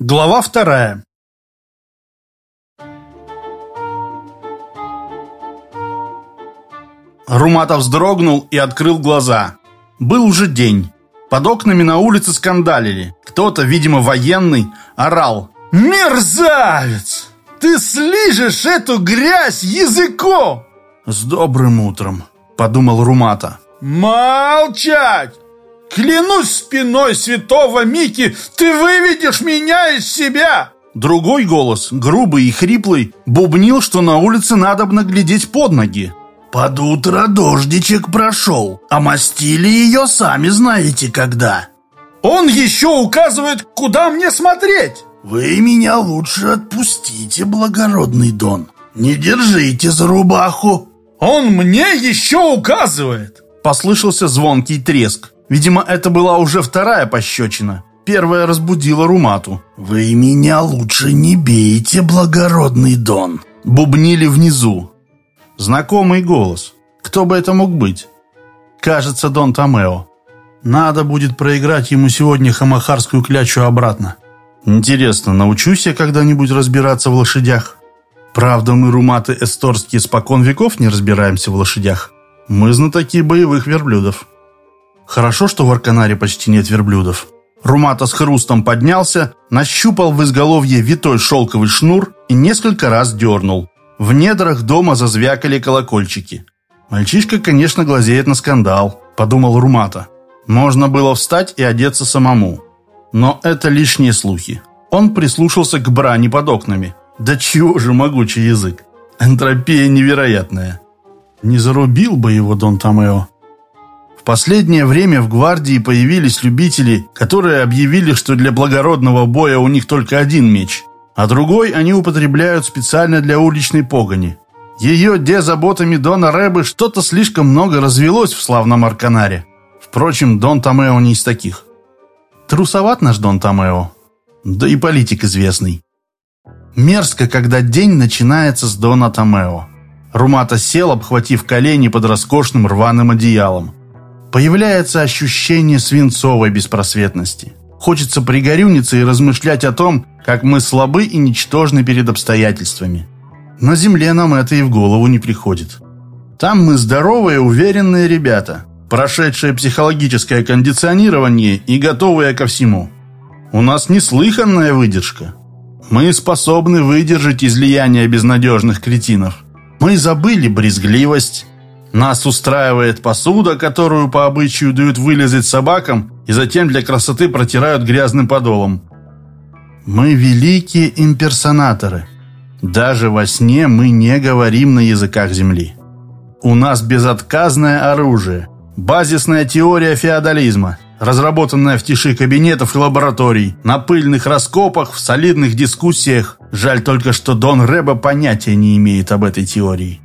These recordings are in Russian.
Глава вторая. Руматов вздрогнул и открыл глаза. Был уже день. Под окнами на улице скандалили. Кто-то, видимо, военный, орал. «Мерзавец! Ты слижешь эту грязь языком!» «С добрым утром», — подумал Румата. «Молчать! Клянусь спиной святого Мики, ты выведешь меня из себя!» Другой голос, грубый и хриплый, бубнил, что на улице надо наглядеть под ноги. Под утро дождичек прошел, а мастили ее сами знаете когда. Он еще указывает, куда мне смотреть. Вы меня лучше отпустите, благородный Дон. Не держите за рубаху. Он мне еще указывает. Послышался звонкий треск. Видимо, это была уже вторая пощечина. Первая разбудила Румату. «Вы меня лучше не бейте, благородный Дон!» Бубнили внизу. Знакомый голос. Кто бы это мог быть? Кажется, Дон Томео. Надо будет проиграть ему сегодня хамахарскую клячу обратно. Интересно, научусь я когда-нибудь разбираться в лошадях? Правда, мы, руматы эсторские, спокон веков не разбираемся в лошадях. Мы знатоки боевых верблюдов. Хорошо, что в Арканаре почти нет верблюдов. Румата с хрустом поднялся, нащупал в изголовье витой шелковый шнур и несколько раз дернул. В недрах дома зазвякали колокольчики. «Мальчишка, конечно, глазеет на скандал», – подумал Румата. Можно было встать и одеться самому. Но это лишние слухи. Он прислушался к брани под окнами. Да чего же могучий язык. Энтропия невероятная. Не зарубил бы его Дон Томео. Последнее время в гвардии появились любители, которые объявили, что для благородного боя у них только один меч – а другой они употребляют специально для уличной погони. Ее дезаботами Дона Рэбы что-то слишком много развелось в славном Арканаре. Впрочем, Дон Томео не из таких. Трусоват наш Дон Томео. Да и политик известный. Мерзко, когда день начинается с Дона Томео. Румата сел, обхватив колени под роскошным рваным одеялом. Появляется ощущение свинцовой беспросветности. Хочется пригорюниться и размышлять о том, как мы слабы и ничтожны перед обстоятельствами. На земле нам это и в голову не приходит. Там мы здоровые, уверенные ребята, прошедшие психологическое кондиционирование и готовые ко всему. У нас неслыханная выдержка. Мы способны выдержать излияние безнадежных кретинов. Мы забыли брезгливость. Нас устраивает посуда, которую по обычаю дают вылезать собакам и затем для красоты протирают грязным подолом. Мы великие имперсонаторы. Даже во сне мы не говорим на языках Земли. У нас безотказное оружие, базисная теория феодализма, разработанная в тиши кабинетов и лабораторий, на пыльных раскопах, в солидных дискуссиях. Жаль только, что Дон Рэба понятия не имеет об этой теории.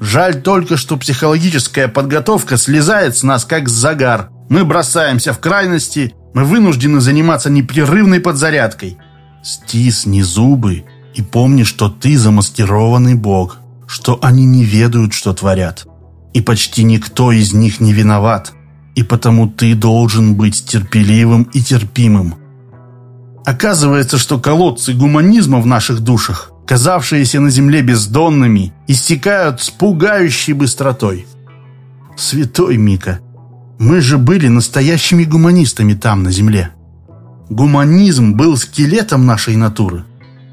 Жаль только, что психологическая подготовка слезает с нас как загар. Мы бросаемся в крайности, мы вынуждены заниматься непрерывной подзарядкой. Стисни зубы и помни, что ты замаскированный бог, что они не ведают, что творят. И почти никто из них не виноват. И потому ты должен быть терпеливым и терпимым. Оказывается, что колодцы гуманизма в наших душах, казавшиеся на земле бездонными, истекают с пугающей быстротой. Святой Мика, мы же были настоящими гуманистами там, на земле. Гуманизм был скелетом нашей натуры.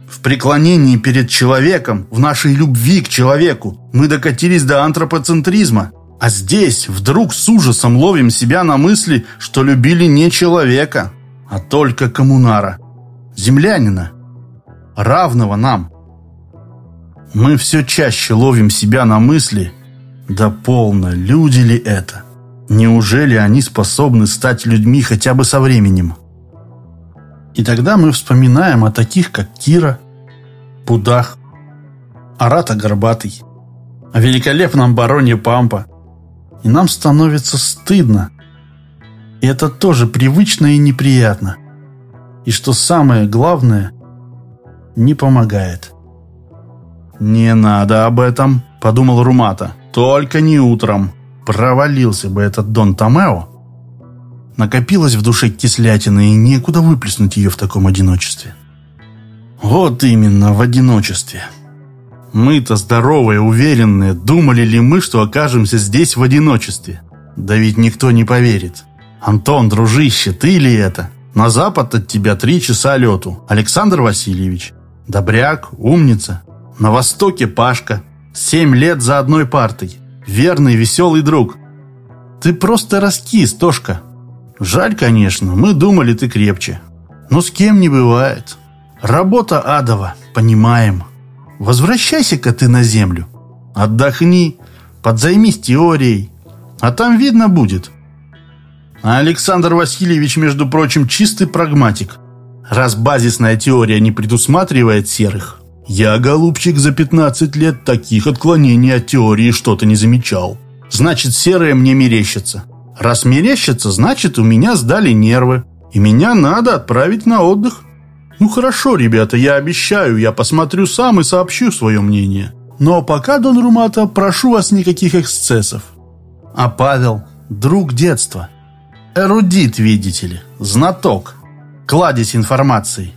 В преклонении перед человеком, в нашей любви к человеку, мы докатились до антропоцентризма. А здесь вдруг с ужасом ловим себя на мысли, что любили не человека, а только коммунара, землянина, равного нам. Мы все чаще ловим себя на мысли, да полно, люди ли это? Неужели они способны стать людьми хотя бы со временем? И тогда мы вспоминаем о таких, как Кира, Пудах, Арата Горбатый, о великолепном бароне Пампа. И нам становится стыдно. И это тоже привычно и неприятно. И что самое главное, не помогает. «Не надо об этом», — подумал Румата. «Только не утром». Провалился бы этот Дон Томео. Накопилась в душе кислятина, и некуда выплеснуть ее в таком одиночестве. Вот именно, в одиночестве. Мы-то здоровые, уверенные, думали ли мы, что окажемся здесь в одиночестве? Да ведь никто не поверит. Антон, дружище, ты ли это? На запад от тебя три часа лету. Александр Васильевич. Добряк, умница. На востоке Пашка. Семь лет за одной партой. Верный, веселый друг. Ты просто раскис, Тошка. Жаль, конечно, мы думали, ты крепче. Но с кем не бывает. Работа адова, понимаем. Возвращайся-ка ты на землю. Отдохни, подзаймись теорией. А там видно будет. А Александр Васильевич, между прочим, чистый прагматик. Раз базисная теория не предусматривает серых, я, голубчик, за 15 лет таких отклонений от теории что-то не замечал. Значит, серые мне мерещатся. Раз мерещатся, значит, у меня сдали нервы. И меня надо отправить на отдых. Ну хорошо, ребята, я обещаю, я посмотрю сам и сообщу свое мнение. Но пока, Дон Румата, прошу вас никаких эксцессов. А Павел, друг детства. Эрудит, видите ли, знаток. Кладезь информации.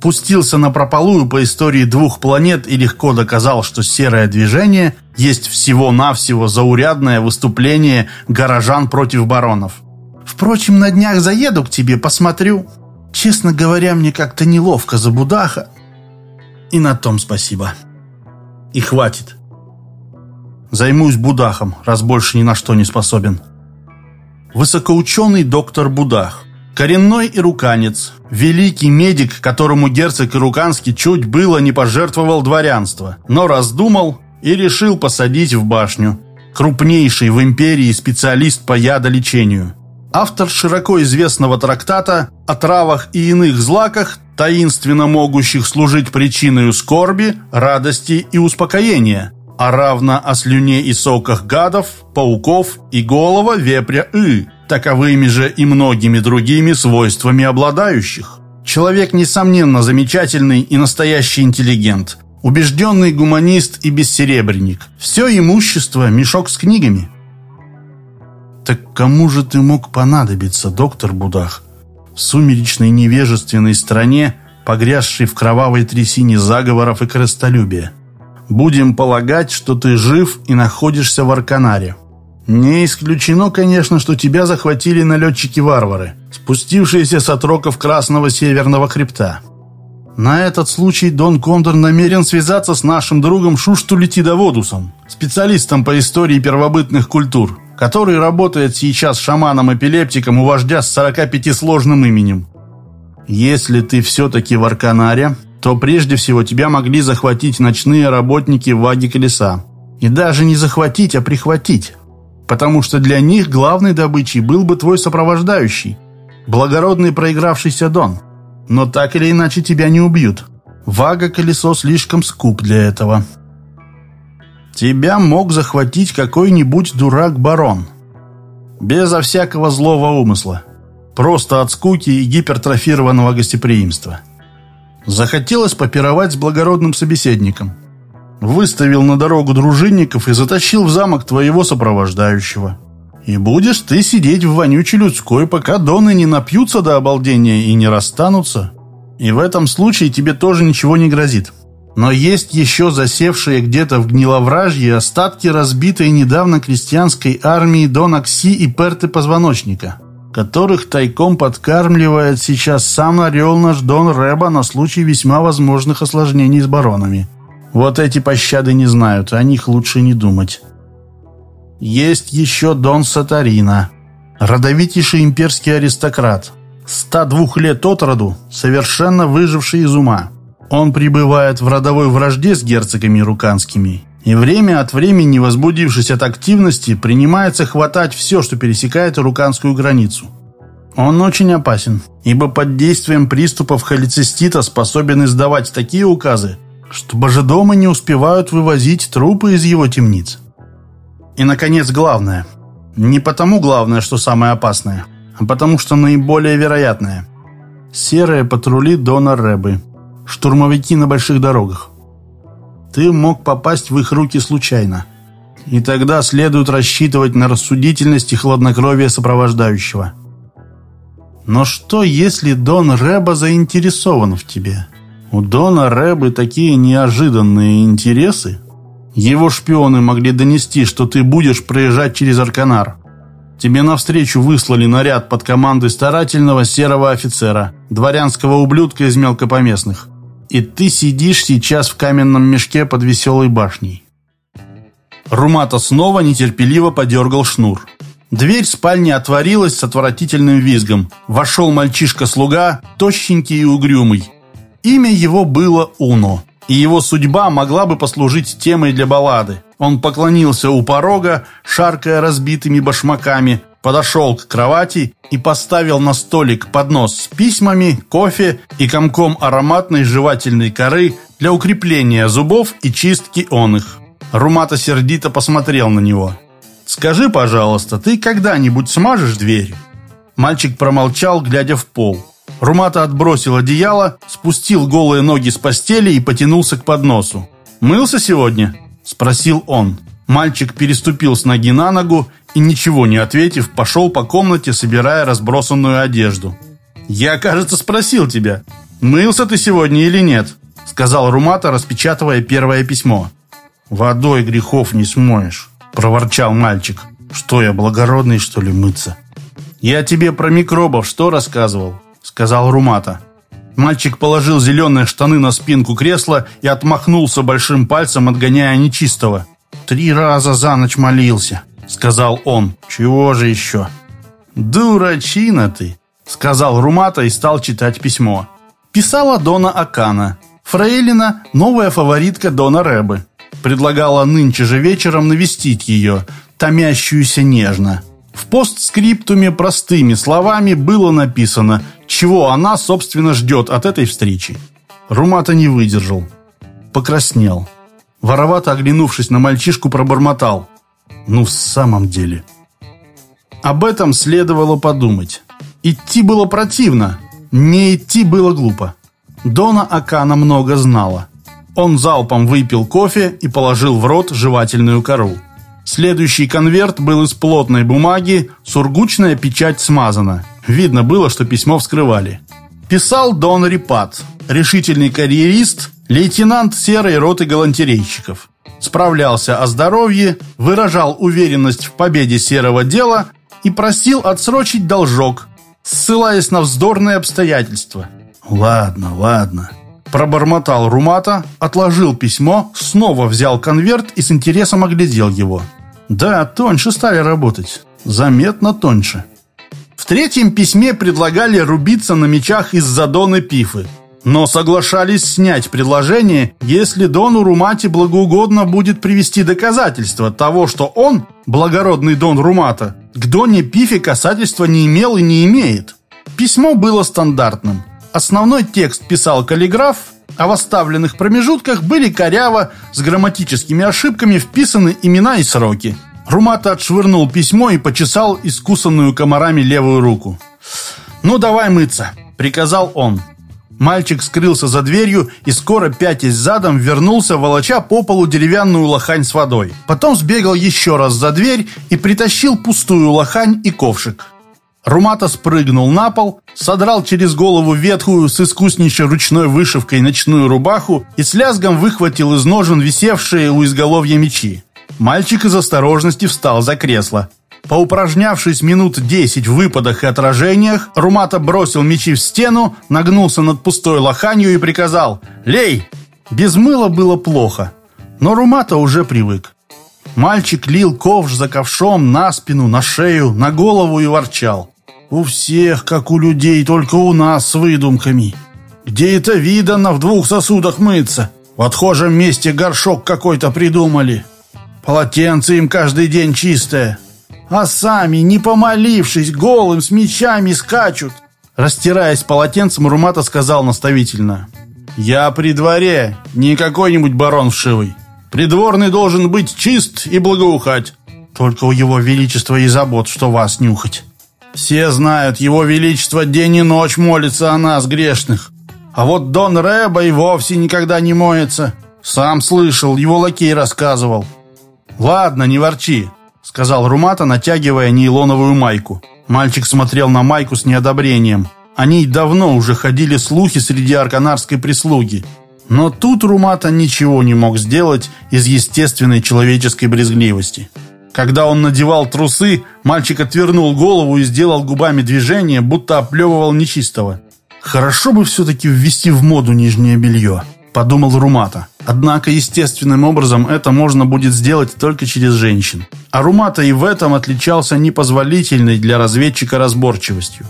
Пустился на прополую по истории двух планет и легко доказал, что серое движение есть всего-навсего заурядное выступление горожан против баронов. Впрочем, на днях заеду к тебе, посмотрю. Честно говоря, мне как-то неловко за Будаха. И на том спасибо. И хватит. Займусь Будахом, раз больше ни на что не способен. Высокоученый доктор Будах. Коренной ируканец. Великий медик, которому герцог Ируканский чуть было не пожертвовал дворянство, но раздумал и решил посадить в башню. Крупнейший в империи специалист по ядолечению автор широко известного трактата о травах и иных злаках, таинственно могущих служить причиной скорби, радости и успокоения, а равно о слюне и соках гадов, пауков и голова вепря и, таковыми же и многими другими свойствами обладающих. Человек, несомненно, замечательный и настоящий интеллигент, убежденный гуманист и бессеребренник. Все имущество – мешок с книгами – так кому же ты мог понадобиться, доктор Будах? В сумеречной невежественной стране, погрязшей в кровавой трясине заговоров и крестолюбия. Будем полагать, что ты жив и находишься в Арканаре. Не исключено, конечно, что тебя захватили налетчики-варвары, спустившиеся с отроков Красного Северного Хребта. На этот случай Дон Кондор намерен связаться с нашим другом Шуштулитидоводусом, специалистом по истории первобытных культур, который работает сейчас шаманом-эпилептиком у вождя с 45-сложным именем. Если ты все-таки в Арканаре, то прежде всего тебя могли захватить ночные работники Ваги Колеса. И даже не захватить, а прихватить. Потому что для них главной добычей был бы твой сопровождающий, благородный проигравшийся Дон. Но так или иначе тебя не убьют. Вага Колесо слишком скуп для этого. Тебя мог захватить какой-нибудь дурак-барон. Безо всякого злого умысла. Просто от скуки и гипертрофированного гостеприимства. Захотелось попировать с благородным собеседником. Выставил на дорогу дружинников и затащил в замок твоего сопровождающего. И будешь ты сидеть в вонючей людской, пока доны не напьются до обалдения и не расстанутся. И в этом случае тебе тоже ничего не грозит. Но есть еще засевшие где-то в гниловражье остатки разбитой недавно крестьянской армии Дон Акси и Перты Позвоночника, которых тайком подкармливает сейчас сам орел наш Дон Рэба на случай весьма возможных осложнений с баронами. Вот эти пощады не знают, о них лучше не думать. Есть еще Дон Сатарина, родовитейший имперский аристократ, 102 лет от роду, совершенно выживший из ума. Он пребывает в родовой вражде с герцогами руканскими и время от времени, возбудившись от активности, принимается хватать все, что пересекает руканскую границу. Он очень опасен, ибо под действием приступов холецистита способен издавать такие указы, что божедомы не успевают вывозить трупы из его темниц. И, наконец, главное. Не потому главное, что самое опасное, а потому что наиболее вероятное. Серые патрули Дона Рэбы – штурмовики на больших дорогах. Ты мог попасть в их руки случайно. И тогда следует рассчитывать на рассудительность и хладнокровие сопровождающего. Но что, если Дон Рэба заинтересован в тебе? У Дона Рэбы такие неожиданные интересы. Его шпионы могли донести, что ты будешь проезжать через Арканар. Тебе навстречу выслали наряд под командой старательного серого офицера, дворянского ублюдка из мелкопоместных. И ты сидишь сейчас в каменном мешке под веселой башней. Румата снова нетерпеливо подергал шнур. Дверь спальни отворилась с отвратительным визгом. Вошел мальчишка-слуга, тощенький и угрюмый. Имя его было Уно, и его судьба могла бы послужить темой для баллады. Он поклонился у порога, шаркая разбитыми башмаками, подошел к кровати и поставил на столик поднос с письмами, кофе и комком ароматной жевательной коры для укрепления зубов и чистки он их. Румата сердито посмотрел на него. «Скажи, пожалуйста, ты когда-нибудь смажешь дверь?» Мальчик промолчал, глядя в пол. Румата отбросил одеяло, спустил голые ноги с постели и потянулся к подносу. «Мылся сегодня?» Спросил он. Мальчик переступил с ноги на ногу и, ничего не ответив, пошел по комнате, собирая разбросанную одежду. «Я, кажется, спросил тебя, мылся ты сегодня или нет?» Сказал Румата, распечатывая первое письмо. «Водой грехов не смоешь», — проворчал мальчик. «Что я, благородный, что ли, мыться?» «Я тебе про микробов что рассказывал?» — сказал Румата. Мальчик положил зеленые штаны на спинку кресла и отмахнулся большим пальцем, отгоняя нечистого. «Три раза за ночь молился», — сказал он. «Чего же еще?» «Дурачина ты», — сказал Румата и стал читать письмо. Писала Дона Акана. Фрейлина — новая фаворитка Дона Рэбы. Предлагала нынче же вечером навестить ее, томящуюся нежно. В постскриптуме простыми словами было написано, чего она, собственно, ждет от этой встречи. Румата не выдержал. Покраснел. Воровато оглянувшись на мальчишку, пробормотал. «Ну, в самом деле...» Об этом следовало подумать. Идти было противно, не идти было глупо. Дона Акана много знала. Он залпом выпил кофе и положил в рот жевательную кору. Следующий конверт был из плотной бумаги, сургучная печать смазана. Видно было, что письмо вскрывали. Писал Дон Рипат, решительный карьерист, лейтенант серой роты галантерейщиков. Справлялся о здоровье, выражал уверенность в победе серого дела и просил отсрочить должок, ссылаясь на вздорные обстоятельства. «Ладно, ладно», Пробормотал Румата, отложил письмо, снова взял конверт и с интересом оглядел его. Да, тоньше стали работать. Заметно тоньше. В третьем письме предлагали рубиться на мечах из-за Доны Пифы. Но соглашались снять предложение, если Дону Румате благоугодно будет привести доказательства того, что он, благородный Дон Румата, к Доне Пифе касательства не имел и не имеет. Письмо было стандартным. Основной текст писал каллиграф, а в оставленных промежутках были коряво, с грамматическими ошибками вписаны имена и сроки. Румата отшвырнул письмо и почесал искусанную комарами левую руку. «Ну, давай мыться», — приказал он. Мальчик скрылся за дверью и скоро, пятясь задом, вернулся, волоча по полу деревянную лохань с водой. Потом сбегал еще раз за дверь и притащил пустую лохань и ковшик. Румата спрыгнул на пол, содрал через голову ветхую с искуснейшей ручной вышивкой ночную рубаху и с лязгом выхватил из ножен висевшие у изголовья мечи. Мальчик из осторожности встал за кресло. Поупражнявшись минут десять в выпадах и отражениях, Румата бросил мечи в стену, нагнулся над пустой лоханью и приказал «Лей!». Без мыла было плохо, но Румата уже привык. Мальчик лил ковш за ковшом на спину, на шею, на голову и ворчал. «У всех, как у людей, только у нас с выдумками. Где это видано в двух сосудах мыться? В отхожем месте горшок какой-то придумали. Полотенце им каждый день чистое. А сами, не помолившись, голым с мечами скачут». Растираясь полотенцем, Румата сказал наставительно. «Я при дворе, не какой-нибудь барон вшивый. Придворный должен быть чист и благоухать. Только у его величества и забот, что вас нюхать. Все знают, его величество день и ночь молится о нас, грешных. А вот Дон Рэба и вовсе никогда не моется. Сам слышал, его лакей рассказывал. «Ладно, не ворчи», — сказал Румата, натягивая нейлоновую майку. Мальчик смотрел на Майку с неодобрением. О ней давно уже ходили слухи среди арканарской прислуги. Но тут Румата ничего не мог сделать из естественной человеческой брезгливости. Когда он надевал трусы, мальчик отвернул голову и сделал губами движение, будто оплевывал нечистого. «Хорошо бы все-таки ввести в моду нижнее белье», – подумал Румата. Однако естественным образом это можно будет сделать только через женщин. А Румата и в этом отличался непозволительной для разведчика разборчивостью.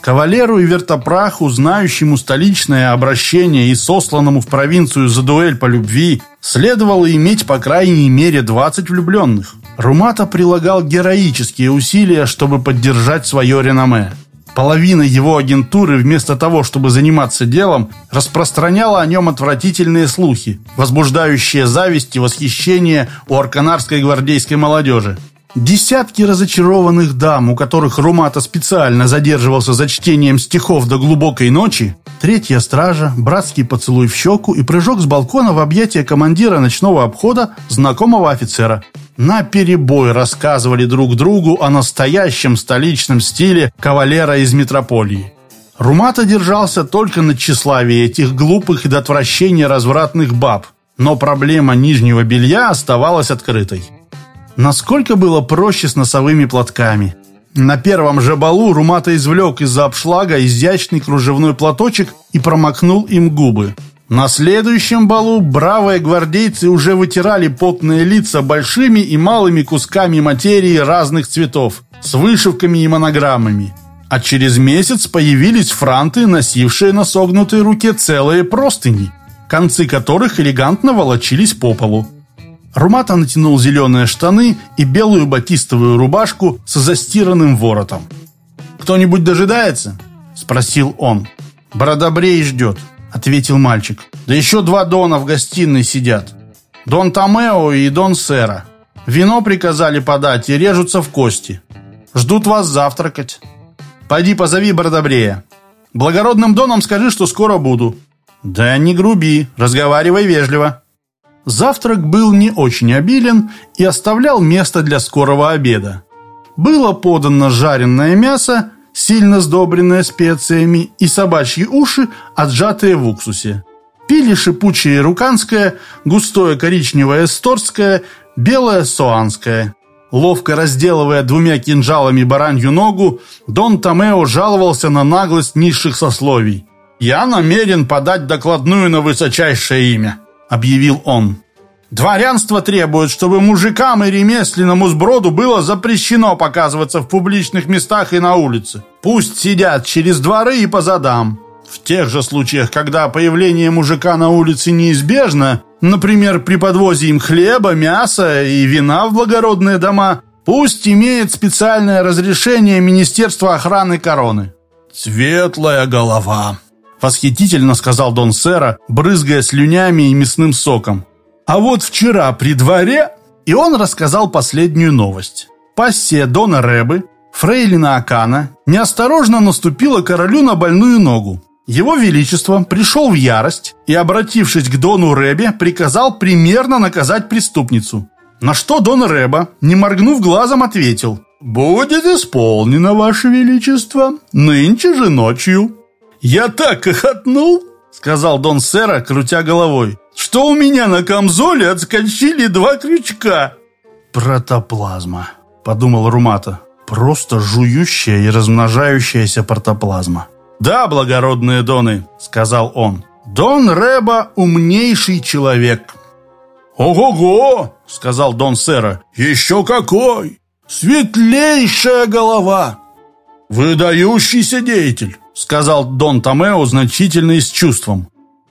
Кавалеру и вертопраху, знающему столичное обращение и сосланному в провинцию за дуэль по любви, следовало иметь по крайней мере 20 влюбленных. Румата прилагал героические усилия, чтобы поддержать свое реноме. Половина его агентуры, вместо того, чтобы заниматься делом, распространяла о нем отвратительные слухи, возбуждающие зависть и восхищение у арканарской гвардейской молодежи. Десятки разочарованных дам, у которых Румата специально задерживался за чтением стихов до глубокой ночи, третья стража, братский поцелуй в щеку и прыжок с балкона в объятия командира ночного обхода, знакомого офицера – на перебой рассказывали друг другу о настоящем столичном стиле кавалера из метрополии. Румата держался только на тщеславии этих глупых и до отвращения развратных баб, но проблема нижнего белья оставалась открытой. Насколько было проще с носовыми платками. На первом же балу Румата извлек из-за обшлага изящный кружевной платочек и промокнул им губы. На следующем балу бравые гвардейцы уже вытирали потные лица большими и малыми кусками материи разных цветов с вышивками и монограммами. А через месяц появились франты, носившие на согнутой руке целые простыни, концы которых элегантно волочились по полу. Румата натянул зеленые штаны и белую батистовую рубашку с застиранным воротом. «Кто-нибудь дожидается?» – спросил он. «Бродобрей ждет». — ответил мальчик. «Да еще два Дона в гостиной сидят. Дон Томео и Дон Сера. Вино приказали подать и режутся в кости. Ждут вас завтракать. Пойди позови Бродобрея. Благородным Доном скажи, что скоро буду». «Да не груби, разговаривай вежливо». Завтрак был не очень обилен и оставлял место для скорого обеда. Было подано жареное мясо, сильно сдобренная специями, и собачьи уши, отжатые в уксусе. Пили шипучее руканское, густое коричневое эсторское, белое соанское. Ловко разделывая двумя кинжалами баранью ногу, Дон Томео жаловался на наглость низших сословий. «Я намерен подать докладную на высочайшее имя», — объявил он. Дворянство требует, чтобы мужикам и ремесленному сброду было запрещено показываться в публичных местах и на улице. Пусть сидят через дворы и по задам. В тех же случаях, когда появление мужика на улице неизбежно, например, при подвозе им хлеба, мяса и вина в благородные дома, пусть имеет специальное разрешение Министерства охраны короны. «Светлая голова», — восхитительно сказал Дон Сера, брызгая слюнями и мясным соком. А вот вчера при дворе... И он рассказал последнюю новость. Пассия Дона Рэбы, фрейлина Акана, неосторожно наступила королю на больную ногу. Его Величество пришел в ярость и, обратившись к Дону Рэбе, приказал примерно наказать преступницу. На что Дон Рэба, не моргнув глазом, ответил «Будет исполнено, Ваше Величество, нынче же ночью». «Я так хохотнул!» — сказал Дон Сера, крутя головой что у меня на камзоле отскочили два крючка. Протоплазма, подумал Румата. Просто жующая и размножающаяся протоплазма. Да, благородные доны, сказал он. Дон Реба умнейший человек. «Ого-го!» — сказал Дон Сера. «Еще какой! Светлейшая голова!» «Выдающийся деятель!» — сказал Дон Томео значительно и с чувством.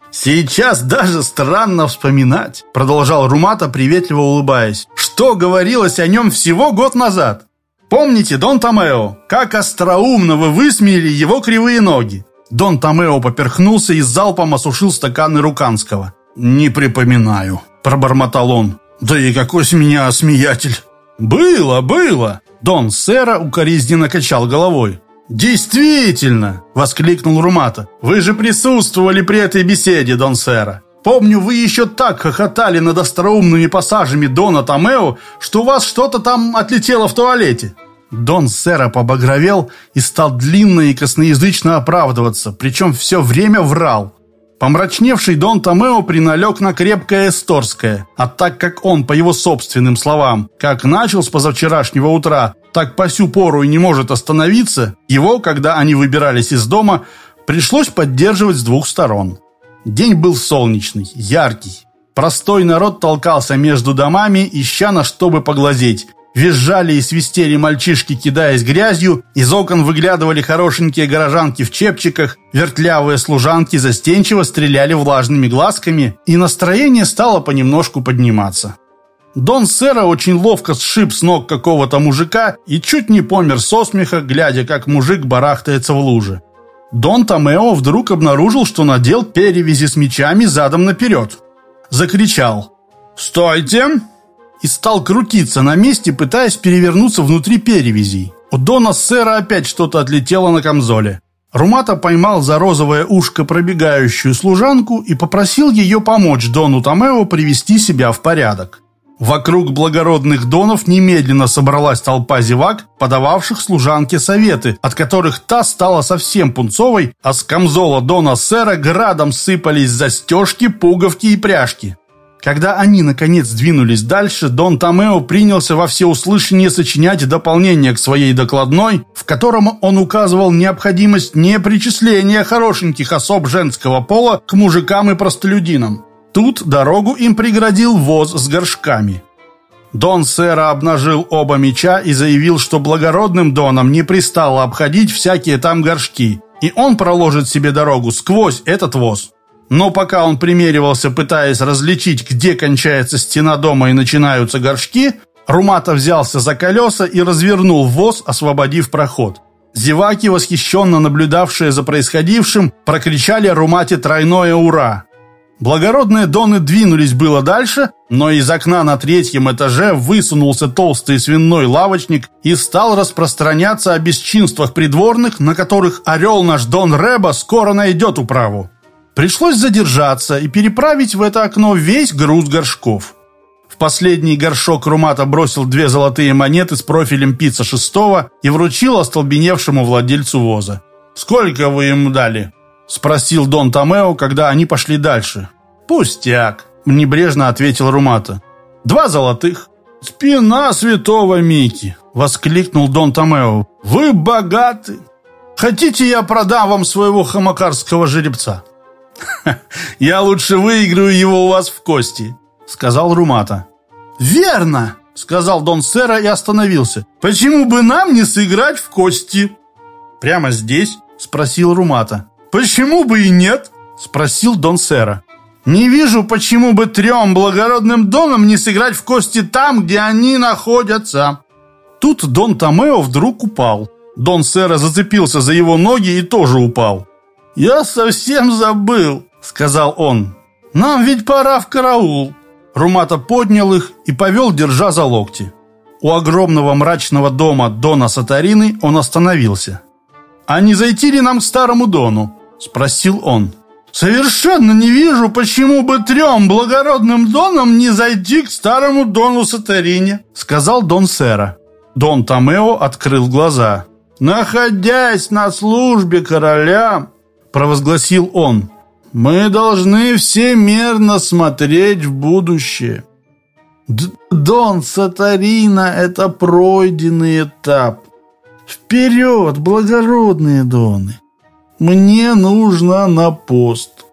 «Сейчас даже странно вспоминать», — продолжал Румата, приветливо улыбаясь, «что говорилось о нем всего год назад. Помните, Дон Томео, как остроумно вы высмеяли его кривые ноги?» Дон Томео поперхнулся и залпом осушил стаканы Руканского. «Не припоминаю», — пробормотал он. «Да и какой с меня осмеятель!» «Было, было!» Дон Сера укоризненно качал головой. «Действительно!» — воскликнул Румата. «Вы же присутствовали при этой беседе, Дон Сера. Помню, вы еще так хохотали над остроумными пассажами Дона Томео, что у вас что-то там отлетело в туалете». Дон Сера побагровел и стал длинно и косноязычно оправдываться, причем все время врал. Помрачневший Дон Томео приналег на крепкое эсторское, а так как он, по его собственным словам, как начал с позавчерашнего утра, так по сю пору и не может остановиться, его, когда они выбирались из дома, пришлось поддерживать с двух сторон. День был солнечный, яркий. Простой народ толкался между домами, ища на что бы поглазеть, Визжали и свистели мальчишки, кидаясь грязью, из окон выглядывали хорошенькие горожанки в чепчиках, вертлявые служанки застенчиво стреляли влажными глазками, и настроение стало понемножку подниматься. Дон Сера очень ловко сшиб с ног какого-то мужика и чуть не помер со смеха, глядя, как мужик барахтается в луже. Дон Томео вдруг обнаружил, что надел перевязи с мечами задом наперед. Закричал «Стойте!» И стал крутиться на месте, пытаясь перевернуться внутри перевязей. У Дона Сера опять что-то отлетело на камзоле. Румата поймал за розовое ушко пробегающую служанку и попросил ее помочь Дону Томео привести себя в порядок. Вокруг благородных донов немедленно собралась толпа зевак, подававших служанке советы, от которых та стала совсем пунцовой, а с камзола Дона Сера градом сыпались застежки, пуговки и пряжки. Когда они, наконец, двинулись дальше, Дон Томео принялся во всеуслышание сочинять дополнение к своей докладной, в котором он указывал необходимость не причисления хорошеньких особ женского пола к мужикам и простолюдинам. Тут дорогу им преградил воз с горшками. Дон Сера обнажил оба меча и заявил, что благородным Доном не пристало обходить всякие там горшки, и он проложит себе дорогу сквозь этот воз. Но пока он примеривался, пытаясь различить, где кончается стена дома и начинаются горшки, Румата взялся за колеса и развернул воз, освободив проход. Зеваки, восхищенно наблюдавшие за происходившим, прокричали Румате тройное «Ура!». Благородные доны двинулись было дальше, но из окна на третьем этаже высунулся толстый свиной лавочник и стал распространяться о бесчинствах придворных, на которых орел наш Дон Реба скоро найдет управу. Пришлось задержаться и переправить в это окно весь груз горшков. В последний горшок Румата бросил две золотые монеты с профилем пицца шестого и вручил остолбеневшему владельцу воза. «Сколько вы ему дали?» – спросил Дон Томео, когда они пошли дальше. «Пустяк», – небрежно ответил Румата. «Два золотых». «Спина святого Мики!» – воскликнул Дон Томео. «Вы богаты! Хотите, я продам вам своего хамакарского жеребца?» «Я лучше выиграю его у вас в кости», — сказал Румата. «Верно», — сказал Дон Сера и остановился. «Почему бы нам не сыграть в кости?» «Прямо здесь?» — спросил Румата. «Почему бы и нет?» — спросил Дон Сера. «Не вижу, почему бы трем благородным донам не сыграть в кости там, где они находятся». Тут Дон Томео вдруг упал. Дон Сера зацепился за его ноги и тоже упал. «Я совсем забыл», — сказал он. «Нам ведь пора в караул». Румата поднял их и повел, держа за локти. У огромного мрачного дома Дона Сатарины он остановился. «А не зайти ли нам к старому Дону?» — спросил он. «Совершенно не вижу, почему бы трем благородным Донам не зайти к старому Дону Сатарине», — сказал Дон Сера. Дон Томео открыл глаза. «Находясь на службе короля, провозгласил он. «Мы должны всемерно смотреть в будущее». Дон Сатарина – это пройденный этап. Вперед, благородные доны! Мне нужно на пост.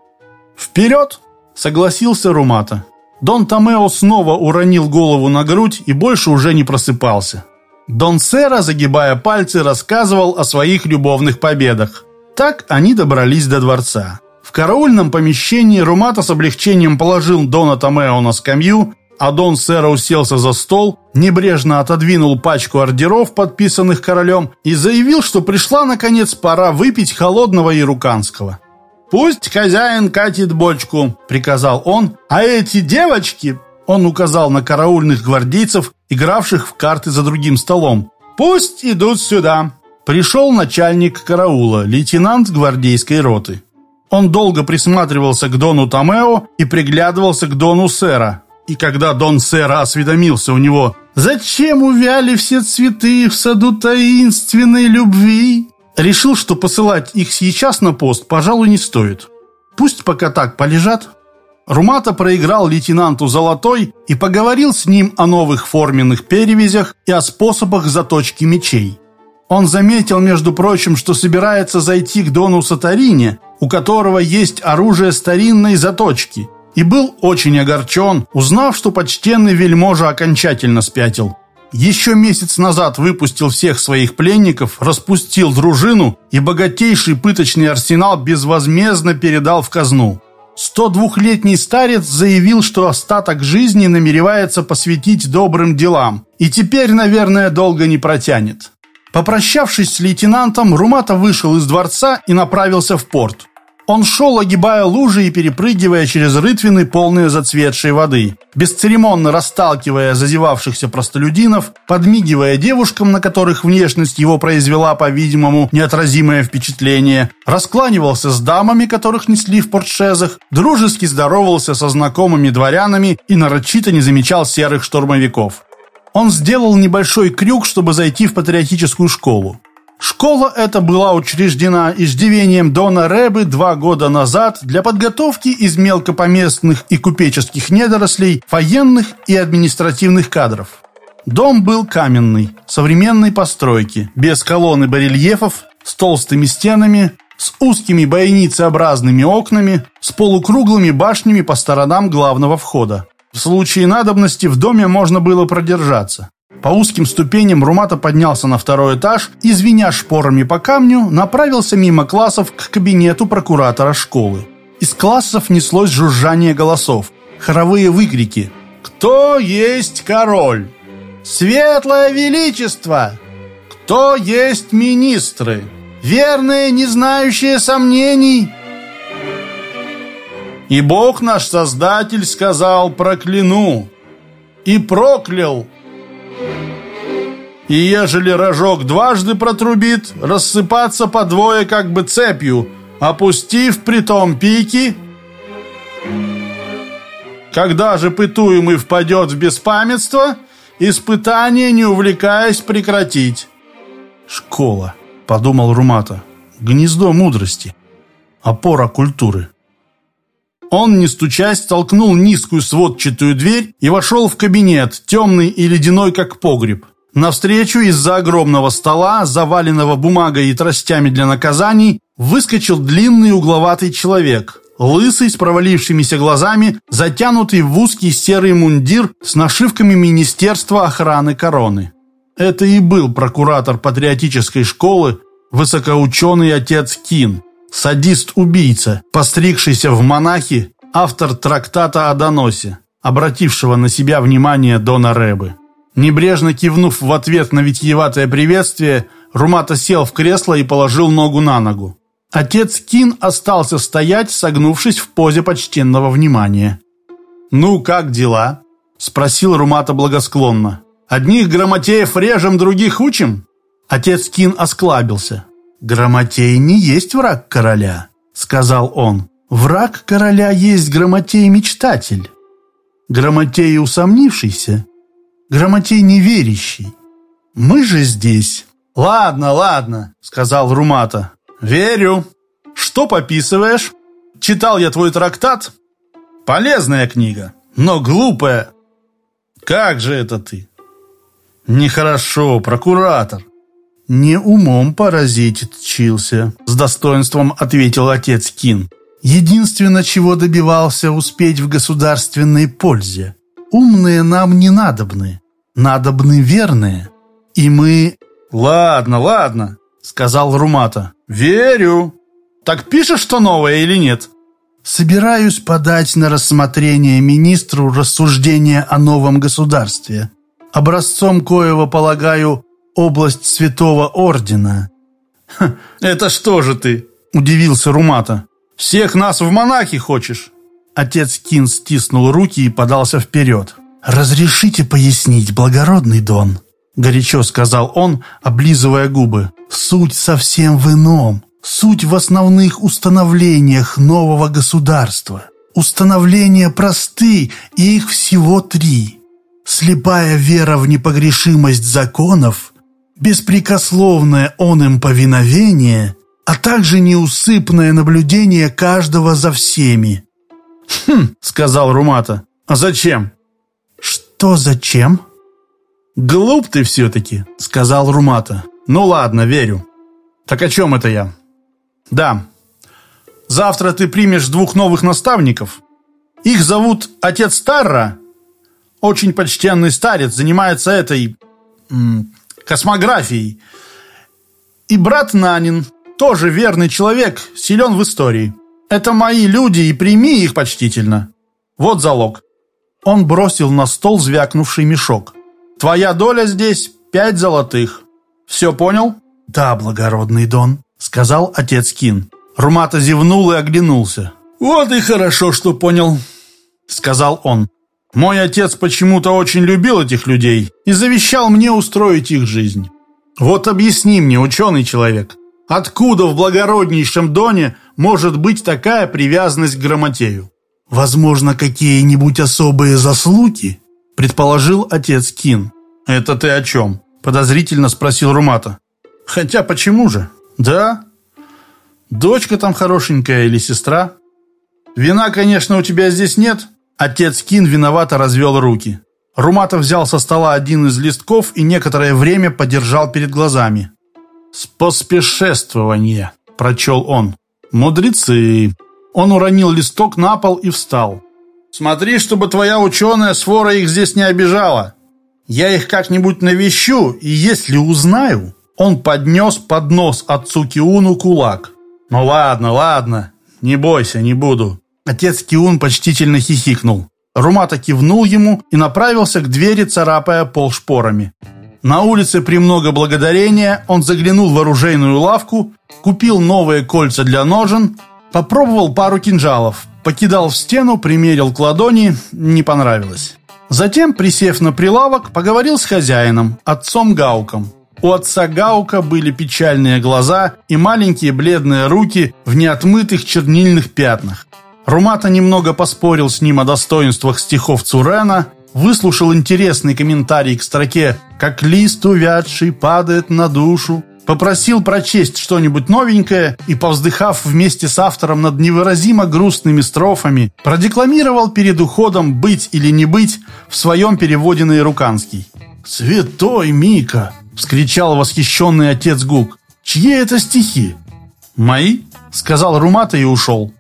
Вперед! Согласился Румата. Дон Томео снова уронил голову на грудь и больше уже не просыпался. Дон Сера, загибая пальцы, рассказывал о своих любовных победах. Так они добрались до дворца. В караульном помещении Румата с облегчением положил Дона Томео на скамью, а Дон Сера уселся за стол, небрежно отодвинул пачку ордеров, подписанных королем, и заявил, что пришла, наконец, пора выпить холодного ируканского. «Пусть хозяин катит бочку», — приказал он, «а эти девочки...» Он указал на караульных гвардейцев, игравших в карты за другим столом. «Пусть идут сюда. Пришел начальник караула, лейтенант гвардейской роты. Он долго присматривался к Дону Томео и приглядывался к Дону Сера. И когда Дон Сера осведомился у него, Зачем увяли все цветы в саду таинственной любви? Решил, что посылать их сейчас на пост, пожалуй, не стоит. Пусть пока так полежат. Румата проиграл лейтенанту Золотой и поговорил с ним о новых форменных перевязях и о способах заточки мечей. Он заметил, между прочим, что собирается зайти к Дону Сатарине, у которого есть оружие старинной заточки, и был очень огорчен, узнав, что почтенный вельможа окончательно спятил. Еще месяц назад выпустил всех своих пленников, распустил дружину и богатейший пыточный арсенал безвозмездно передал в казну. 102-летний старец заявил, что остаток жизни намеревается посвятить добрым делам, и теперь, наверное, долго не протянет. Попрощавшись с лейтенантом, Румата вышел из дворца и направился в порт. Он шел, огибая лужи и перепрыгивая через рытвины, полные зацветшей воды, бесцеремонно расталкивая зазевавшихся простолюдинов, подмигивая девушкам, на которых внешность его произвела, по-видимому, неотразимое впечатление, раскланивался с дамами, которых несли в портшезах, дружески здоровался со знакомыми дворянами и нарочито не замечал серых штурмовиков. Он сделал небольшой крюк, чтобы зайти в патриотическую школу. Школа эта была учреждена иждивением Дона Рэбы два года назад для подготовки из мелкопоместных и купеческих недорослей военных и административных кадров. Дом был каменный, современной постройки, без колонн и барельефов, с толстыми стенами, с узкими бойницеобразными окнами, с полукруглыми башнями по сторонам главного входа. В случае надобности в доме можно было продержаться. По узким ступеням Румата поднялся на второй этаж и, звеня шпорами по камню, направился мимо классов к кабинету прокуратора школы. Из классов неслось жужжание голосов, хоровые выкрики «Кто есть король?» «Светлое Величество!» «Кто есть министры?» «Верные, не знающие сомнений!» «И Бог наш Создатель сказал «прокляну» и проклял и ежели рожок дважды протрубит, рассыпаться по двое как бы цепью, опустив при том пики. Когда же пытуемый впадет в беспамятство, испытание, не увлекаясь, прекратить. «Школа», — подумал Румата, — «гнездо мудрости, опора культуры». Он, не стучась, толкнул низкую сводчатую дверь и вошел в кабинет, темный и ледяной, как погреб. Навстречу из-за огромного стола, заваленного бумагой и тростями для наказаний, выскочил длинный угловатый человек, лысый, с провалившимися глазами, затянутый в узкий серый мундир с нашивками Министерства охраны короны. Это и был прокуратор патриотической школы, высокоученый отец Кин, садист-убийца, постригшийся в монахи, автор трактата о доносе, обратившего на себя внимание Дона Рэбы. Небрежно кивнув в ответ на витиеватое приветствие, Румата сел в кресло и положил ногу на ногу. Отец Кин остался стоять, согнувшись в позе почтенного внимания. «Ну, как дела?» – спросил Румата благосклонно. «Одних грамотеев режем, других учим?» Отец Кин осклабился. «Грамотей не есть враг короля», – сказал он. «Враг короля есть грамотей-мечтатель. Грамотей усомнившийся Грамотей неверящий. Мы же здесь. Ладно, ладно, сказал Румата. Верю. Что пописываешь? Читал я твой трактат. Полезная книга, но глупая. Как же это ты? Нехорошо, прокуратор. Не умом поразить тчился, с достоинством ответил отец Кин. Единственное, чего добивался успеть в государственной пользе. Умные нам не надобны, надобны верные. И мы... Ладно, ладно, сказал Румата. Верю. Так пишешь что новое или нет? Собираюсь подать на рассмотрение министру рассуждения о новом государстве. Образцом коего, полагаю, область Святого Ордена. «Это что же ты?» – удивился Румата. «Всех нас в монахи хочешь?» Отец Кин стиснул руки и подался вперед. «Разрешите пояснить, благородный Дон?» Горячо сказал он, облизывая губы. «Суть совсем в ином. Суть в основных установлениях нового государства. Установления просты, и их всего три. слепая вера в непогрешимость законов, беспрекословное он им повиновение, а также неусыпное наблюдение каждого за всеми». «Хм», — сказал Румата, — «а зачем?» «Что зачем?» «Глуп ты все-таки», — сказал Румата. «Ну ладно, верю. Так о чем это я?» «Да. Завтра ты примешь двух новых наставников. Их зовут отец Тарра. Очень почтенный старец, занимается этой... космографией. И брат Нанин, тоже верный человек, силен в истории. Это мои люди, и прими их почтительно. Вот залог». Он бросил на стол звякнувший мешок. «Твоя доля здесь пять золотых. Все понял?» «Да, благородный Дон», — сказал отец Кин. Румата зевнул и оглянулся. «Вот и хорошо, что понял», — сказал он. «Мой отец почему-то очень любил этих людей и завещал мне устроить их жизнь. Вот объясни мне, ученый человек, откуда в благороднейшем Доне может быть такая привязанность к Грамотею?» «Возможно, какие-нибудь особые заслуги?» — предположил отец Кин. «Это ты о чем?» — подозрительно спросил Румата. «Хотя почему же? Да? Дочка там хорошенькая или сестра? Вина, конечно, у тебя здесь нет?» Отец Кин виновато развел руки. Румата взял со стола один из листков и некоторое время подержал перед глазами. «Споспешествование», — прочел он. «Мудрецы». Он уронил листок на пол и встал. «Смотри, чтобы твоя ученая свора их здесь не обижала. Я их как-нибудь навещу, и если узнаю...» Он поднес под нос отцу Киуну кулак. «Ну ладно, ладно, не бойся, не буду». Отец Киун почтительно хихикнул. Румата кивнул ему и направился к двери, царапая пол шпорами. На улице премного благодарения он заглянул в оружейную лавку, купил новые кольца для ножен, попробовал пару кинжалов, покидал в стену, примерил к ладони, не понравилось. Затем, присев на прилавок, поговорил с хозяином, отцом Гауком. У отца Гаука были печальные глаза и маленькие бледные руки в неотмытых чернильных пятнах. Румата немного поспорил с ним о достоинствах стихов Цурена, выслушал интересный комментарий к строке «Как лист увядший падает на душу», попросил прочесть что-нибудь новенькое и, повздыхав вместе с автором над невыразимо грустными строфами, продекламировал перед уходом «Быть или не быть» в своем переводе на ируканский. «Святой Мика!» — вскричал восхищенный отец Гук. «Чьи это стихи?» «Мои?» — сказал Румата и ушел.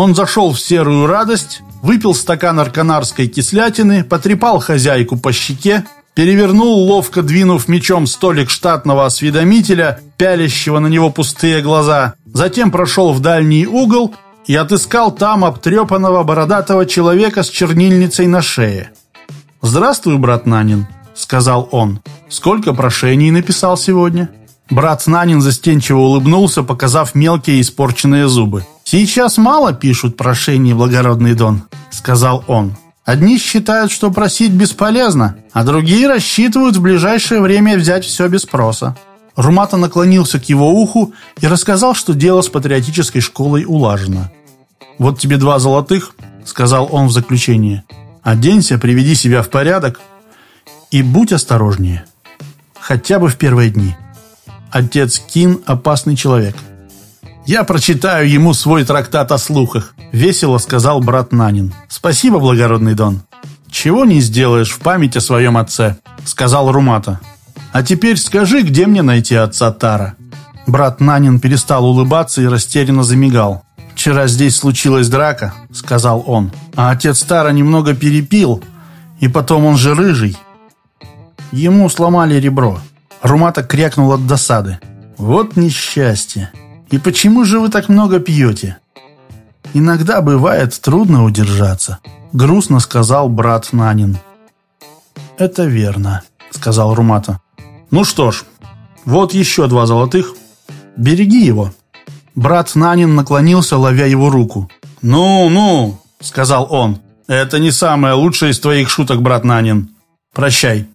Он зашел в серую радость, выпил стакан арканарской кислятины, потрепал хозяйку по щеке, перевернул, ловко двинув мечом столик штатного осведомителя, пялящего на него пустые глаза, затем прошел в дальний угол и отыскал там обтрепанного бородатого человека с чернильницей на шее. «Здравствуй, брат Нанин», — сказал он. «Сколько прошений написал сегодня?» Брат Нанин застенчиво улыбнулся, показав мелкие испорченные зубы. «Сейчас мало пишут прошений, благородный Дон», — сказал он. «Одни считают, что просить бесполезно, а другие рассчитывают в ближайшее время взять все без спроса». Румата наклонился к его уху и рассказал, что дело с патриотической школой улажено. «Вот тебе два золотых», — сказал он в заключение. «Оденься, приведи себя в порядок и будь осторожнее. Хотя бы в первые дни». Отец Кин – опасный человек. «Я прочитаю ему свой трактат о слухах», – весело сказал брат Нанин. «Спасибо, благородный Дон». «Чего не сделаешь в память о своем отце», – сказал Румата. «А теперь скажи, где мне найти отца Тара?» Брат Нанин перестал улыбаться и растерянно замигал. «Вчера здесь случилась драка», — сказал он. «А отец Тара немного перепил, и потом он же рыжий. Ему сломали ребро. Румата крякнул от досады. «Вот несчастье! И почему же вы так много пьете?» «Иногда бывает трудно удержаться», — грустно сказал брат Нанин. «Это верно», — сказал Румата. «Ну что ж, вот еще два золотых. Береги его». Брат Нанин наклонился, ловя его руку. «Ну, ну», — сказал он, — «это не самая лучшая из твоих шуток, брат Нанин. Прощай».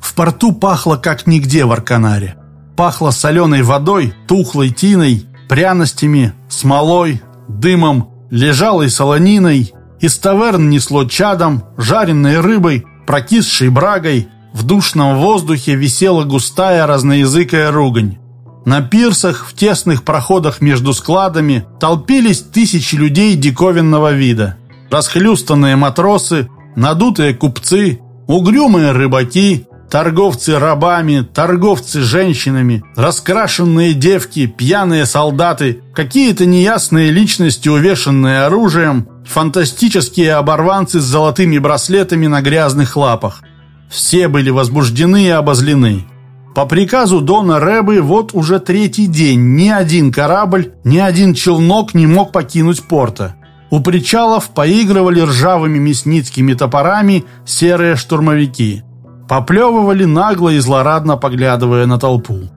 В порту пахло как нигде в Арканаре. Пахло соленой водой, тухлой тиной, пряностями, смолой, дымом, лежалой солониной, Из таверн несло чадом, жареной рыбой, прокисшей брагой. В душном воздухе висела густая разноязыкая ругань. На пирсах, в тесных проходах между складами толпились тысячи людей диковинного вида. Расхлюстанные матросы, надутые купцы, угрюмые рыбаки, торговцы рабами, торговцы женщинами, раскрашенные девки, пьяные солдаты, какие-то неясные личности, увешанные оружием, фантастические оборванцы с золотыми браслетами на грязных лапах. Все были возбуждены и обозлены. По приказу Дона Рэбы вот уже третий день ни один корабль, ни один челнок не мог покинуть порта. У причалов поигрывали ржавыми мясницкими топорами серые штурмовики. Поплевывали нагло и злорадно, поглядывая на толпу.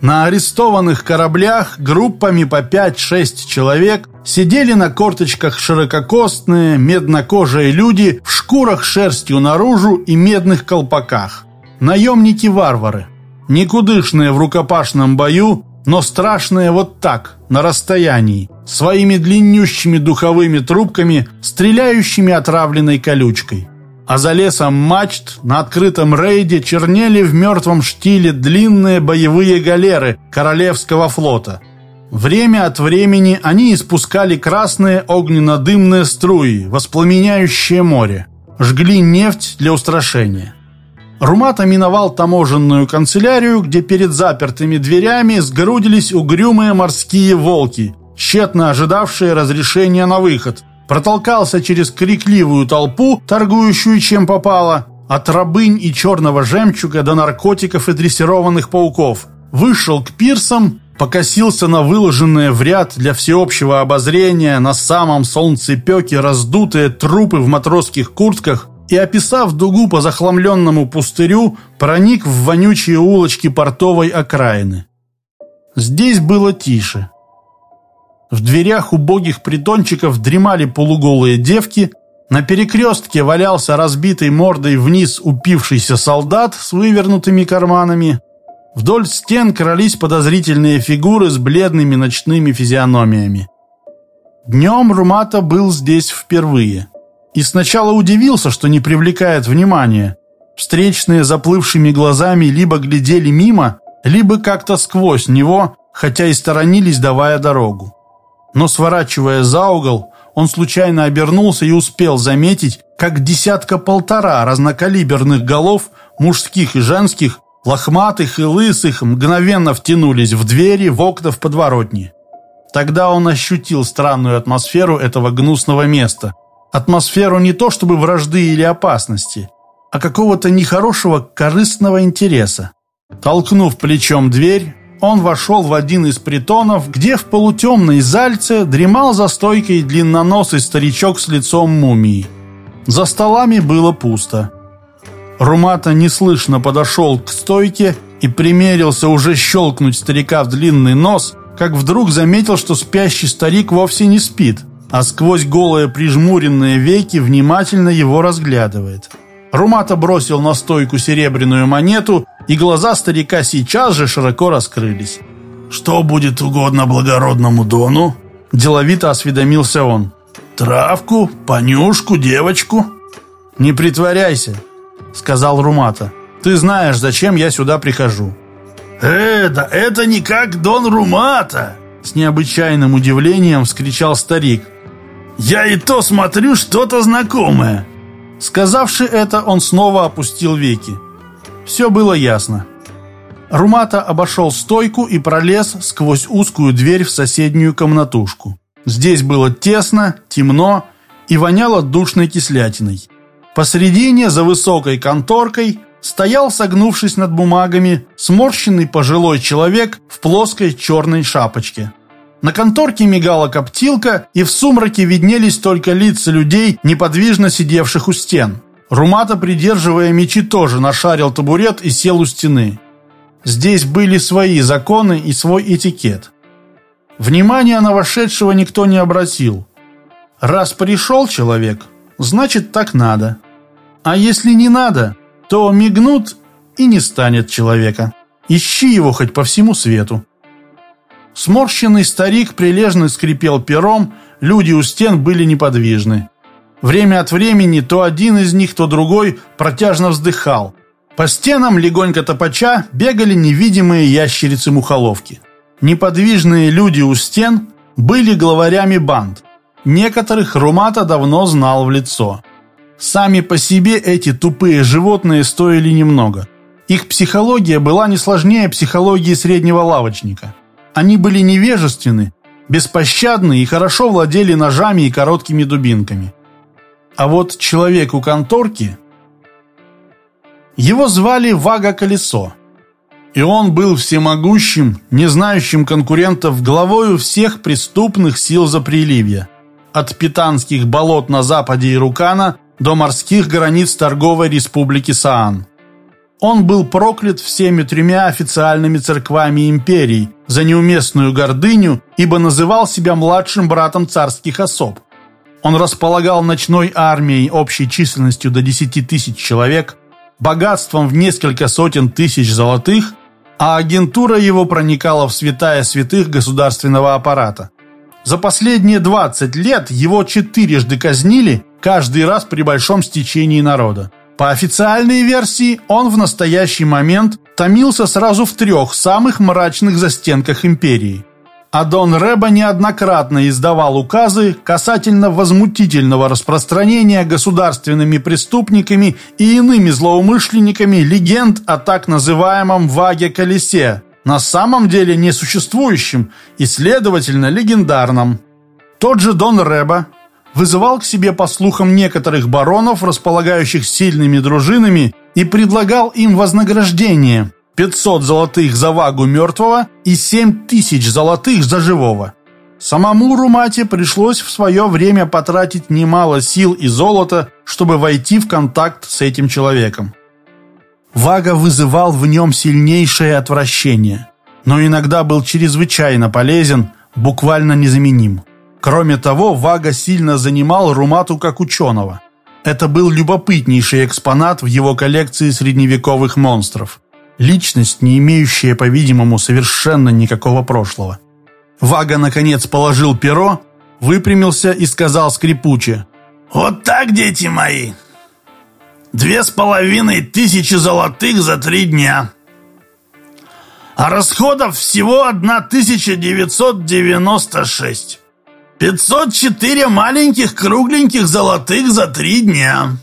На арестованных кораблях группами по 5-6 человек сидели на корточках ширококостные, меднокожие люди в шкурах шерстью наружу и медных колпаках. Наемники-варвары – Никудышные в рукопашном бою, но страшные вот так, на расстоянии, своими длиннющими духовыми трубками, стреляющими отравленной колючкой. А за лесом мачт на открытом рейде чернели в мертвом штиле длинные боевые галеры Королевского флота. Время от времени они испускали красные огненно-дымные струи, воспламеняющие море. Жгли нефть для устрашения. Румата миновал таможенную канцелярию, где перед запертыми дверями сгрудились угрюмые морские волки, тщетно ожидавшие разрешения на выход. Протолкался через крикливую толпу, торгующую чем попало, от рабынь и черного жемчуга до наркотиков и дрессированных пауков. Вышел к пирсам, покосился на выложенные в ряд для всеобщего обозрения на самом солнцепеке раздутые трупы в матросских куртках, и, описав дугу по захламленному пустырю, проник в вонючие улочки портовой окраины. Здесь было тише. В дверях убогих притончиков дремали полуголые девки, на перекрестке валялся разбитой мордой вниз упившийся солдат с вывернутыми карманами. Вдоль стен крались подозрительные фигуры с бледными ночными физиономиями. Днем Румата был здесь впервые и сначала удивился, что не привлекает внимания. Встречные заплывшими глазами либо глядели мимо, либо как-то сквозь него, хотя и сторонились, давая дорогу. Но сворачивая за угол, он случайно обернулся и успел заметить, как десятка-полтора разнокалиберных голов, мужских и женских, лохматых и лысых, мгновенно втянулись в двери, в окна в подворотни. Тогда он ощутил странную атмосферу этого гнусного места – атмосферу не то чтобы вражды или опасности, а какого-то нехорошего корыстного интереса. Толкнув плечом дверь, он вошел в один из притонов, где в полутемной зальце дремал за стойкой длинноносый старичок с лицом мумии. За столами было пусто. Румата неслышно подошел к стойке и примерился уже щелкнуть старика в длинный нос, как вдруг заметил, что спящий старик вовсе не спит – а сквозь голые прижмуренные веки внимательно его разглядывает. Румата бросил на стойку серебряную монету, и глаза старика сейчас же широко раскрылись. «Что будет угодно благородному Дону?» Деловито осведомился он. «Травку, понюшку, девочку?» «Не притворяйся», — сказал Румата. «Ты знаешь, зачем я сюда прихожу». «Это, это не как Дон Румата!» С необычайным удивлением вскричал старик. Я и то смотрю что-то знакомое. Сказавши это, он снова опустил веки. Все было ясно. Румата обошел стойку и пролез сквозь узкую дверь в соседнюю комнатушку. Здесь было тесно, темно и воняло душной кислятиной. Посредине, за высокой конторкой, стоял, согнувшись над бумагами, сморщенный пожилой человек в плоской черной шапочке. На конторке мигала коптилка, и в сумраке виднелись только лица людей, неподвижно сидевших у стен. Румата, придерживая мечи, тоже нашарил табурет и сел у стены. Здесь были свои законы и свой этикет. Внимания на вошедшего никто не обратил. Раз пришел человек, значит так надо. А если не надо, то мигнут и не станет человека. Ищи его хоть по всему свету. Сморщенный старик прилежно скрипел пером, люди у стен были неподвижны. Время от времени то один из них, то другой протяжно вздыхал. По стенам, легонько топача, бегали невидимые ящерицы-мухоловки. Неподвижные люди у стен были главарями банд. Некоторых Румата давно знал в лицо. Сами по себе эти тупые животные стоили немного. Их психология была не сложнее психологии среднего лавочника. Они были невежественны, беспощадны и хорошо владели ножами и короткими дубинками. А вот человек у конторки... Его звали Вага Колесо. И он был всемогущим, не знающим конкурентов главою всех преступных сил Заприливья. От питанских болот на западе Ирукана до морских границ торговой республики Саан. Он был проклят всеми тремя официальными церквами империи за неуместную гордыню, ибо называл себя младшим братом царских особ. Он располагал ночной армией общей численностью до 10 тысяч человек, богатством в несколько сотен тысяч золотых, а агентура его проникала в святая святых государственного аппарата. За последние 20 лет его четырежды казнили, каждый раз при большом стечении народа. По официальной версии, он в настоящий момент томился сразу в трех самых мрачных застенках империи. А Дон Рэба неоднократно издавал указы касательно возмутительного распространения государственными преступниками и иными злоумышленниками легенд о так называемом «Ваге-колесе», на самом деле несуществующем и, следовательно, легендарном. Тот же Дон Рэба вызывал к себе, по слухам, некоторых баронов, располагающих сильными дружинами, и предлагал им вознаграждение – 500 золотых за вагу мертвого и 7 тысяч золотых за живого. Самому Румате пришлось в свое время потратить немало сил и золота, чтобы войти в контакт с этим человеком. Вага вызывал в нем сильнейшее отвращение, но иногда был чрезвычайно полезен, буквально незаменим. Кроме того, Вага сильно занимал Румату как ученого. Это был любопытнейший экспонат в его коллекции средневековых монстров. Личность, не имеющая, по-видимому, совершенно никакого прошлого. Вага, наконец, положил перо, выпрямился и сказал скрипуче. «Вот так, дети мои! Две с половиной тысячи золотых за три дня!» а расходов всего 1996. 504 маленьких кругленьких золотых за три дня.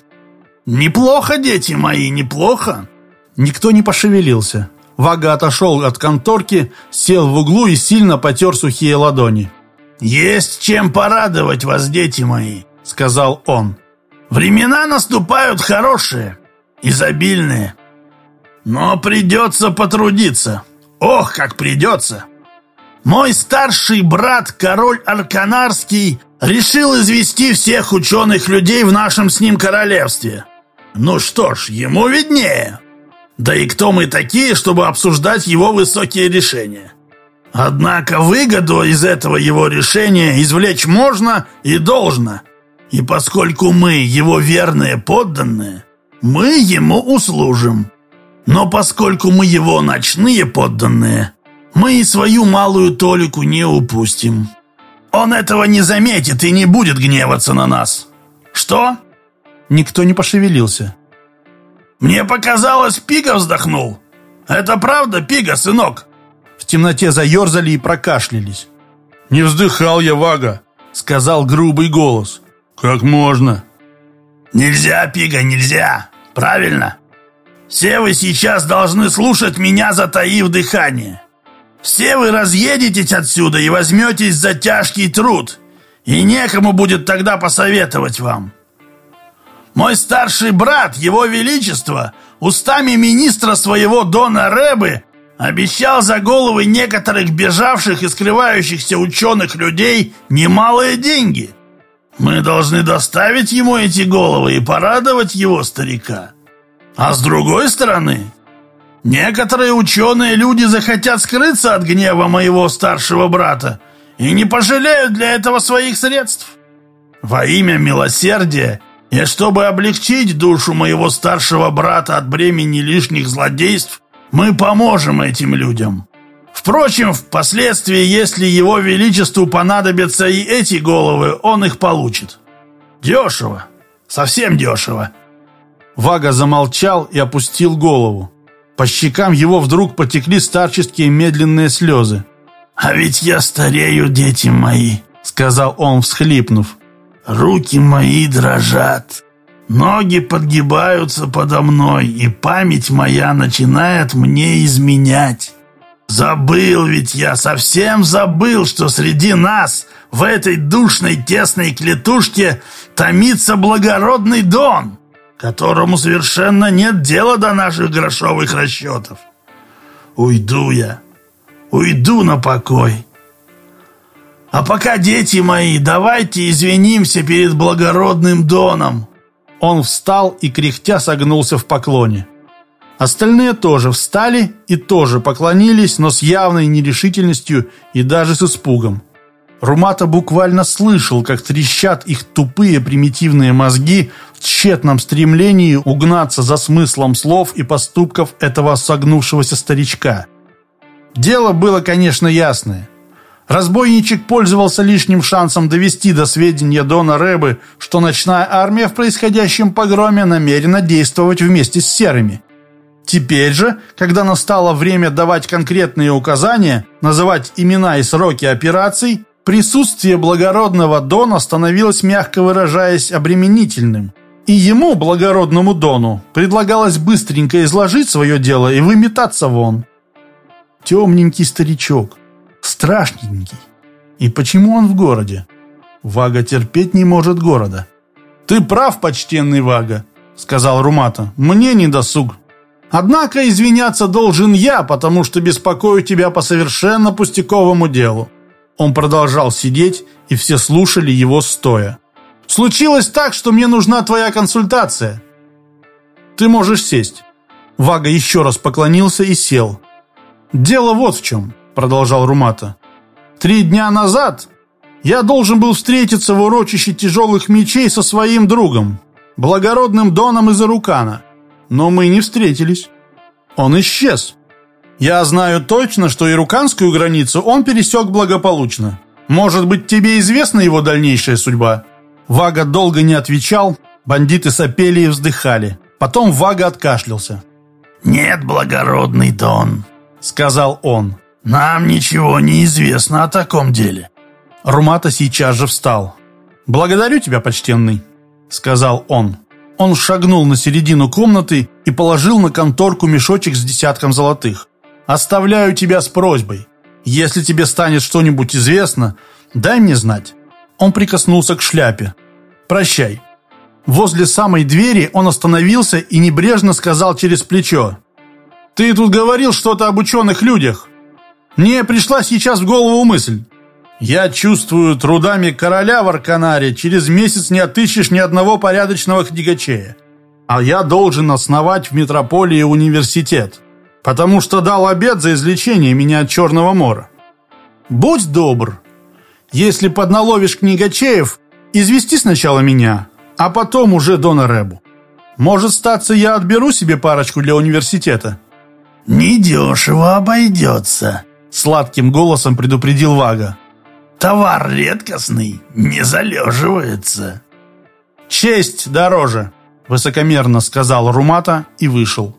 Неплохо, дети мои, неплохо. Никто не пошевелился. Вага отошел от конторки, сел в углу и сильно потер сухие ладони. «Есть чем порадовать вас, дети мои», — сказал он. «Времена наступают хорошие, изобильные. Но придется потрудиться. Ох, как придется!» Мой старший брат, король Арканарский, решил извести всех ученых людей в нашем с ним королевстве. Ну что ж, ему виднее. Да и кто мы такие, чтобы обсуждать его высокие решения? Однако выгоду из этого его решения извлечь можно и должно. И поскольку мы его верные подданные, мы ему услужим. Но поскольку мы его ночные подданные, мы и свою малую толику не упустим. Он этого не заметит и не будет гневаться на нас. Что? Никто не пошевелился. Мне показалось, Пига вздохнул. Это правда, Пига, сынок? В темноте заерзали и прокашлялись. «Не вздыхал я, Вага», — сказал грубый голос. «Как можно?» «Нельзя, Пига, нельзя. Правильно. Все вы сейчас должны слушать меня, затаив дыхание. Все вы разъедетесь отсюда и возьметесь за тяжкий труд, и некому будет тогда посоветовать вам. Мой старший брат, его величество, устами министра своего Дона Рэбы, обещал за головы некоторых бежавших и скрывающихся ученых людей немалые деньги. Мы должны доставить ему эти головы и порадовать его старика. А с другой стороны, Некоторые ученые люди захотят скрыться от гнева моего старшего брата и не пожалеют для этого своих средств. Во имя милосердия и чтобы облегчить душу моего старшего брата от бремени лишних злодейств, мы поможем этим людям. Впрочем, впоследствии, если его величеству понадобятся и эти головы, он их получит. Дешево, Совсем дешево». Вага замолчал и опустил голову. По щекам его вдруг потекли старческие медленные слезы. «А ведь я старею, дети мои», — сказал он, всхлипнув. «Руки мои дрожат, ноги подгибаются подо мной, и память моя начинает мне изменять. Забыл ведь я, совсем забыл, что среди нас, в этой душной тесной клетушке, томится благородный Дон, которому совершенно нет дела до наших грошовых расчетов. Уйду я, уйду на покой. А пока, дети мои, давайте извинимся перед благородным Доном. Он встал и кряхтя согнулся в поклоне. Остальные тоже встали и тоже поклонились, но с явной нерешительностью и даже с испугом. Румата буквально слышал, как трещат их тупые примитивные мозги в тщетном стремлении угнаться за смыслом слов и поступков этого согнувшегося старичка. Дело было, конечно, ясное. Разбойничек пользовался лишним шансом довести до сведения Дона Рэбы, что ночная армия в происходящем погроме намерена действовать вместе с серыми. Теперь же, когда настало время давать конкретные указания, называть имена и сроки операций, присутствие благородного Дона становилось, мягко выражаясь, обременительным. И ему, благородному Дону, предлагалось быстренько изложить свое дело и выметаться вон. Темненький старичок, страшненький. И почему он в городе? Вага терпеть не может города. «Ты прав, почтенный Вага», — сказал Румата. «Мне не досуг. Однако извиняться должен я, потому что беспокою тебя по совершенно пустяковому делу». Он продолжал сидеть, и все слушали его стоя. «Случилось так, что мне нужна твоя консультация. Ты можешь сесть». Вага еще раз поклонился и сел. «Дело вот в чем», — продолжал Румата. «Три дня назад я должен был встретиться в урочище тяжелых мечей со своим другом, благородным Доном из Арукана, но мы не встретились. Он исчез. Я знаю точно, что ируканскую границу он пересек благополучно. Может быть, тебе известна его дальнейшая судьба?» Вага долго не отвечал, бандиты сопели и вздыхали. Потом Вага откашлялся. «Нет, благородный Дон», сказал он. «Нам ничего не известно о таком деле». Румата сейчас же встал. «Благодарю тебя, почтенный», — сказал он. Он шагнул на середину комнаты и положил на конторку мешочек с десятком золотых. «Оставляю тебя с просьбой. Если тебе станет что-нибудь известно, дай мне знать». Он прикоснулся к шляпе. «Прощай». Возле самой двери он остановился и небрежно сказал через плечо. Ты тут говорил что-то об ученых людях. Мне пришла сейчас в голову мысль. Я чувствую, трудами короля в Арканаре через месяц не отыщешь ни одного порядочного книгачея. А я должен основать в метрополии университет, потому что дал обед за излечение меня от Черного мора. Будь добр, если подналовишь книгачеев, извести сначала меня, а потом уже Дона Рэбу. Может, статься, я отберу себе парочку для университета. «Недешево обойдется», — сладким голосом предупредил Вага. «Товар редкостный, не залеживается». «Честь дороже», — высокомерно сказал Румата и вышел.